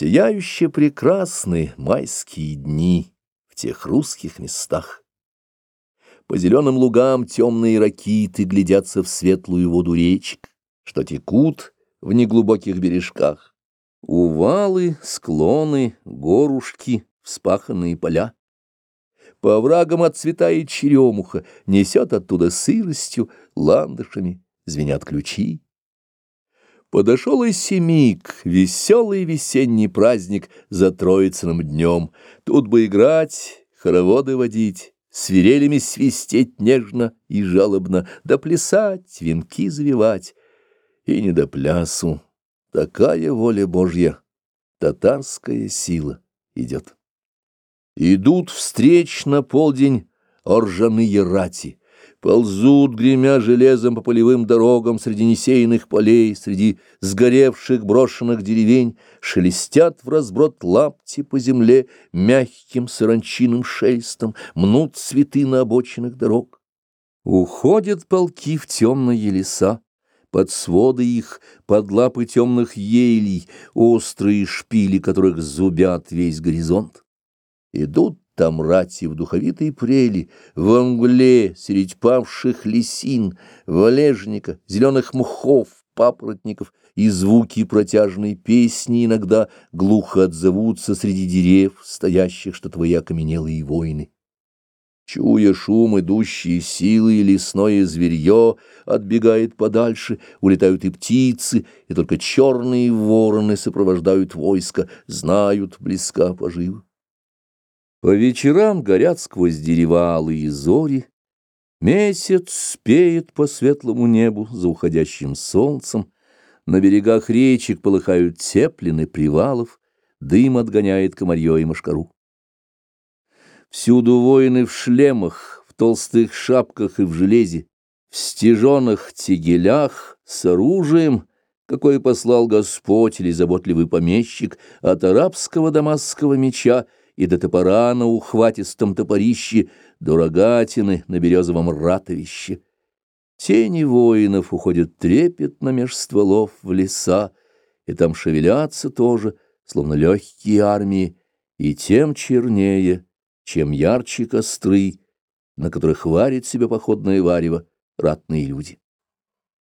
Сияюще прекрасны майские дни в тех русских местах. По зеленым лугам темные ракиты глядятся в светлую воду речек, что текут в неглубоких бережках. Увалы, склоны, горушки, вспаханные поля. По оврагам отцветает черемуха, несет оттуда сыростью, ландышами, звенят ключи. Подошел и семик, веселый весенний праздник за Троицыным днем. Тут бы играть, хороводы водить, свирелями свистеть нежно и жалобно, да плясать, венки завивать. И не до плясу, такая воля Божья, татарская сила идет. Идут встреч на полдень оржаные рати, ползут, гремя железом по полевым дорогам среди несеянных полей, среди сгоревших брошенных деревень, шелестят в разброд лапти по земле мягким саранчиным шелестом, мнут цветы на обочинах дорог. Уходят полки в темные леса, под своды их, под лапы темных елей, острые шпили которых зубят весь горизонт. Идут там рати в духовитой прели, в мгле, средь павших лисин, валежника, зеленых мхов, папоротников, и звуки протяжной песни иногда глухо отзовутся среди дерев, стоящих, что твои окаменелые воины. Чуя шум, идущие силы, и лесное зверье отбегает подальше, улетают и птицы, и только черные вороны сопровождают войско, знают близка пожива. По вечерам горят сквозь дерева алые зори, Месяц спеет по светлому небу за уходящим солнцем, На берегах речек полыхают теплины привалов, Дым отгоняет комарье и мошкару. Всюду воины в шлемах, в толстых шапках и в железе, В стеженных тегелях с оружием, Какое послал Господь или заботливый помещик От арабского дамасского меча и до топора на ухватистом топорище, до рогатины на березовом ратовище. Тени воинов уходят трепетно меж стволов в леса, и там шевелятся тоже, словно легкие армии, и тем чернее, чем ярче костры, на которых варит себе походное варево ратные люди.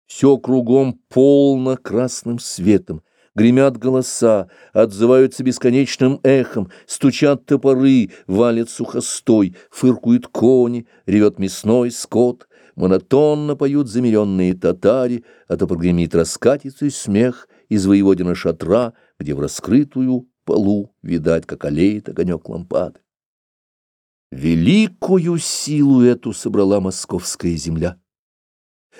Все кругом полно красным светом, Гремят голоса, отзываются бесконечным эхом, стучат топоры, валят сухостой, фыркуют кони, ревет мясной скот, монотонно поют замеренные татари, а то прогремит раскатистый смех из воеводина шатра, где в раскрытую полу видать, как олеет огонек лампады. Великую силу эту собрала московская земля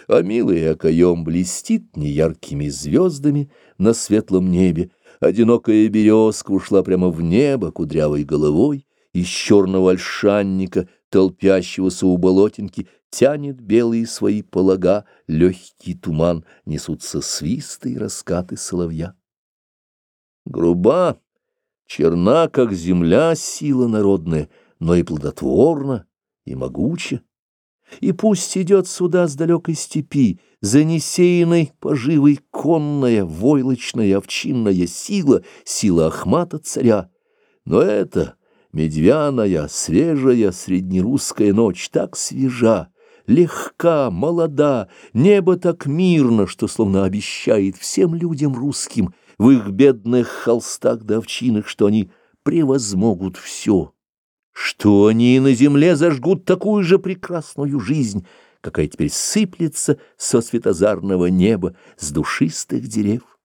а милый окоем блестит неяркими звездами на светлом небе. Одинокая березка ушла прямо в небо кудрявой головой, из черного ольшанника, толпящегося у болотинки, тянет белые свои полога, легкий туман, несутся свисты и раскаты соловья. Груба, черна, как земля, сила народная, но и плодотворна, и могуча. И пусть идет сюда с далекой степи, занесеянной поживой конная, войлочная, овчинная сила, сила Ахмата царя. Но это медвяная, свежая среднерусская ночь так свежа, легка, молода, небо так мирно, что словно обещает всем людям русским в их бедных холстах да овчинах, что они превозмогут все что они на земле зажгут такую же прекрасную жизнь, какая теперь сыплется со светозарного неба, с душистых дерев.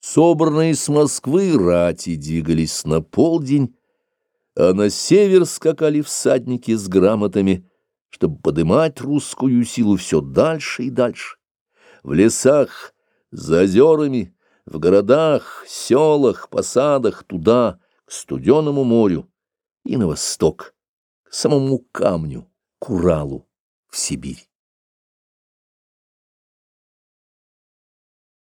Собранные с Москвы рати двигались на полдень, а на север скакали всадники с грамотами, чтобы подымать русскую силу все дальше и дальше. В лесах, за озерами, в городах, селах, посадах, туда — студеному морю и на восток, к самому камню, к Уралу, в Сибирь.